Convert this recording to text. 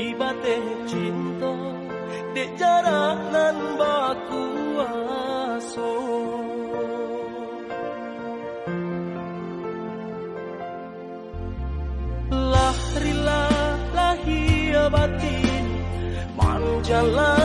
tiba teh cinta di jarak nan baku aso. Lah lahir lahia batin manjalah